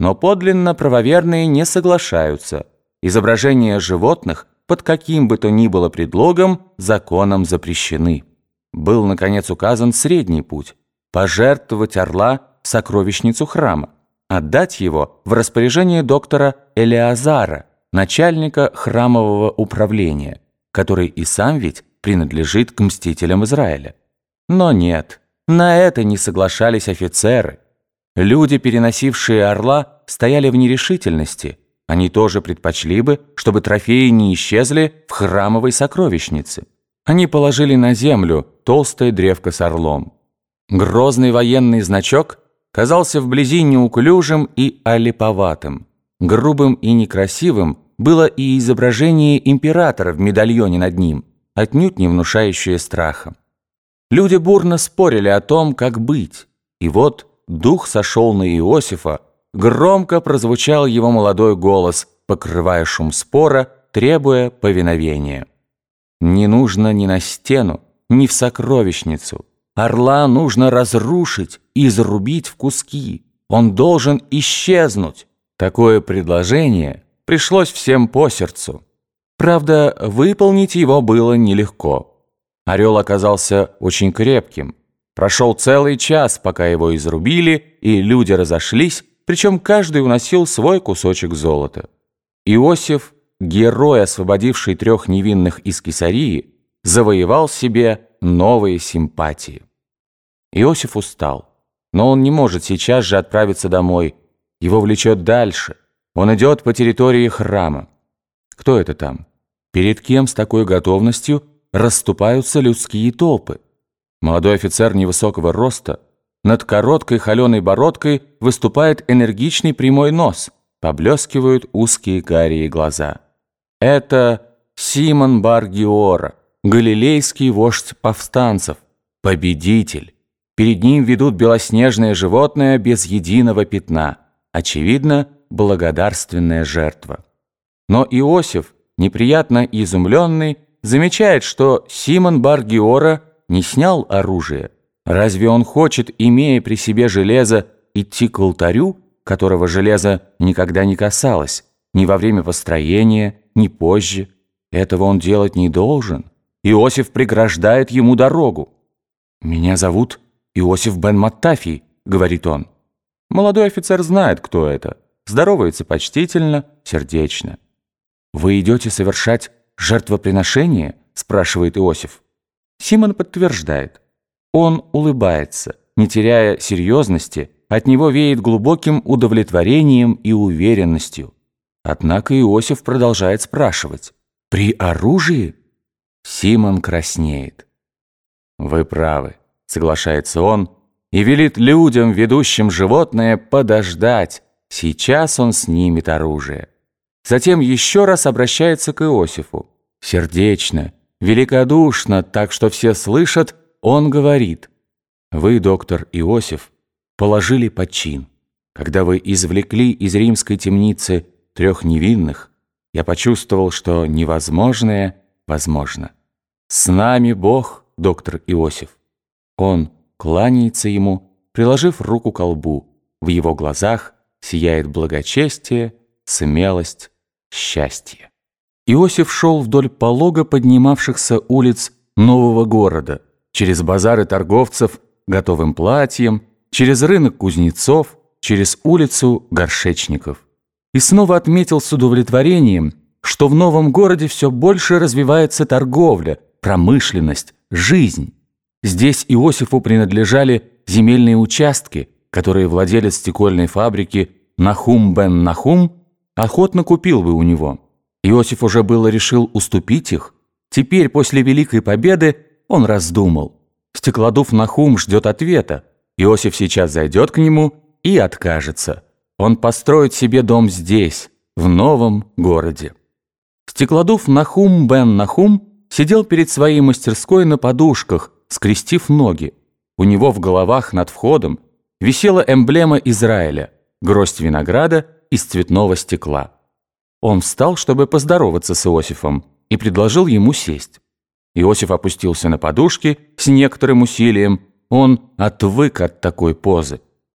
но подлинно правоверные не соглашаются. Изображения животных под каким бы то ни было предлогом законом запрещены. Был, наконец, указан средний путь – пожертвовать орла в сокровищницу храма, отдать его в распоряжение доктора Элеазара, начальника храмового управления, который и сам ведь принадлежит к мстителям Израиля. Но нет, на это не соглашались офицеры. Люди, переносившие орла, стояли в нерешительности. Они тоже предпочли бы, чтобы трофеи не исчезли в храмовой сокровищнице. Они положили на землю толстое древко с орлом. Грозный военный значок казался вблизи неуклюжим и олиповатым. Грубым и некрасивым было и изображение императора в медальоне над ним, отнюдь не внушающее страха. Люди бурно спорили о том, как быть, и вот дух сошел на Иосифа, громко прозвучал его молодой голос, покрывая шум спора, требуя повиновения. Не нужно ни на стену, ни в сокровищницу. Орла нужно разрушить и зарубить в куски. Он должен исчезнуть. Такое предложение пришлось всем по сердцу. Правда, выполнить его было нелегко. Орел оказался очень крепким. Прошел целый час, пока его изрубили, и люди разошлись, причем каждый уносил свой кусочек золота. Иосиф, герой, освободивший трех невинных из Кесарии, завоевал себе новые симпатии. Иосиф устал, но он не может сейчас же отправиться домой. Его влечет дальше. Он идет по территории храма. Кто это там? Перед кем с такой готовностью расступаются людские толпы? Молодой офицер невысокого роста, над короткой холеной бородкой выступает энергичный прямой нос, поблескивают узкие карие глаза. Это Симон Баргиора, галилейский вождь повстанцев, победитель. Перед ним ведут белоснежное животное без единого пятна. Очевидно, благодарственная жертва. Но Иосиф, неприятно изумленный, замечает, что Симон Баргиора не снял оружие. Разве он хочет, имея при себе железо, идти к алтарю, которого железо никогда не касалось, ни во время построения, ни позже? Этого он делать не должен. Иосиф преграждает ему дорогу. «Меня зовут Иосиф бен Маттафий», — говорит он. Молодой офицер знает, кто это. Здоровается почтительно, сердечно. «Вы идете совершать жертвоприношение?» – спрашивает Иосиф. Симон подтверждает. Он улыбается, не теряя серьезности, от него веет глубоким удовлетворением и уверенностью. Однако Иосиф продолжает спрашивать. «При оружии?» Симон краснеет. «Вы правы», — соглашается он, и велит людям, ведущим животное, подождать. Сейчас он снимет оружие. Затем еще раз обращается к Иосифу. Сердечно, великодушно, так что все слышат, он говорит. «Вы, доктор Иосиф, положили почин. Когда вы извлекли из римской темницы трех невинных, я почувствовал, что невозможное возможно. С нами Бог, доктор Иосиф. Он кланяется ему, приложив руку к лбу. В его глазах сияет благочестие, смелость, счастье. Иосиф шел вдоль полога поднимавшихся улиц нового города, через базары торговцев готовым платьем, через рынок кузнецов, через улицу горшечников. И снова отметил с удовлетворением, что в новом городе все больше развивается торговля, промышленность, жизнь. Здесь Иосифу принадлежали земельные участки, которые владелец стекольной фабрики Нахум бен Нахум охотно купил бы у него. Иосиф уже было решил уступить их. Теперь, после Великой Победы, он раздумал. Стеклодув Нахум ждет ответа. Иосиф сейчас зайдет к нему и откажется. Он построит себе дом здесь, в новом городе. Стеклодув Нахум бен Нахум сидел перед своей мастерской на подушках, скрестив ноги. У него в головах над входом висела эмблема Израиля – гроздь винограда из цветного стекла. Он встал, чтобы поздороваться с Иосифом, и предложил ему сесть. Иосиф опустился на подушки с некоторым усилием. Он отвык от такой позы.